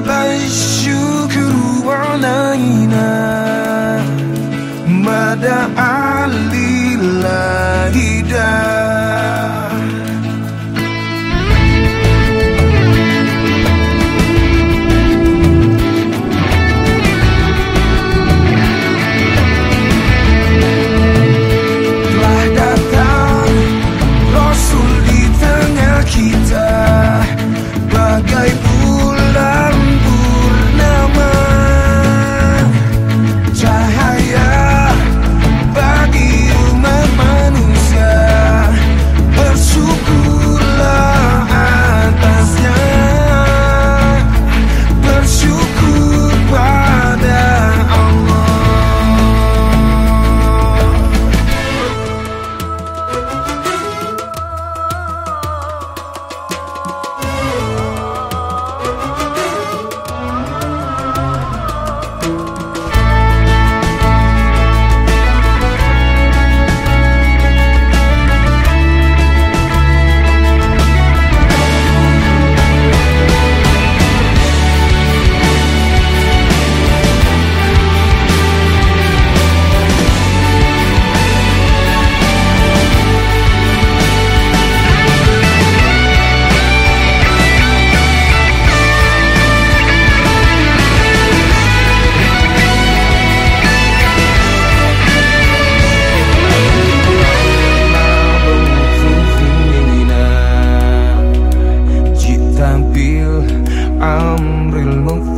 ば一週間はないな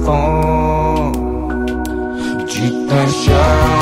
fond du tachard.